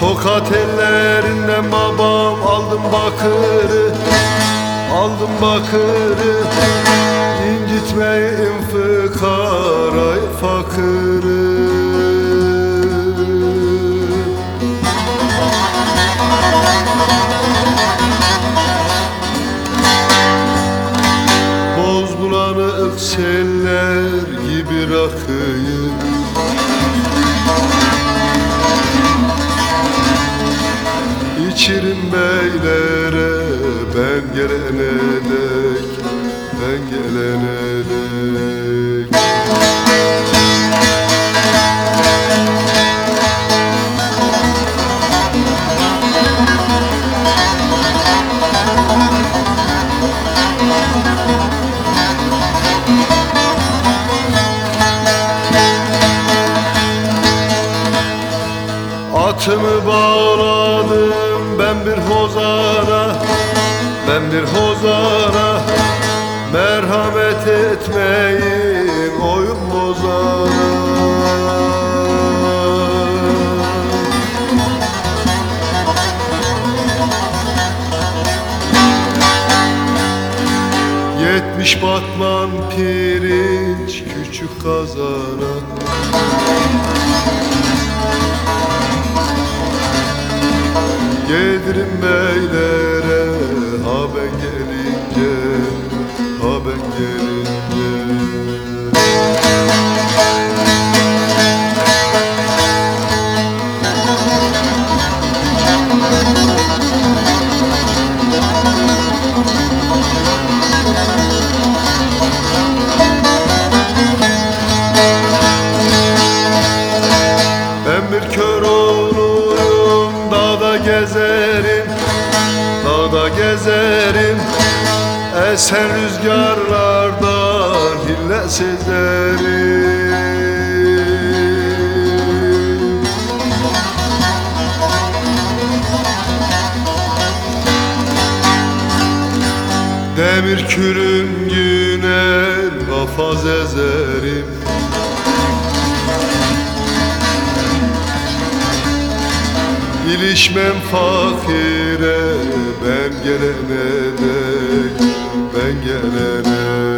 Tokat ellerinden babam aldım bakırı Aldım bakırı. İncitmeyin fıkar seller gibi rakıyı. İçirim beylere ben gelene dek Ben gelene dek Atımı bağladım ben bir hozana Ben bir hozana Merhamet etmeyin oyun bozana Yetmiş batman pirinç küçük kazana Yedirim beylere ha ben gelince ha ben gelince Ben bir kör oğluyum dağda gezerim Dağda gezerim Esen rüzgarlardan hille sezerim. Demir kürüngüne kafaz ezerim. İlişmem fakire ben gelene dek ben gelene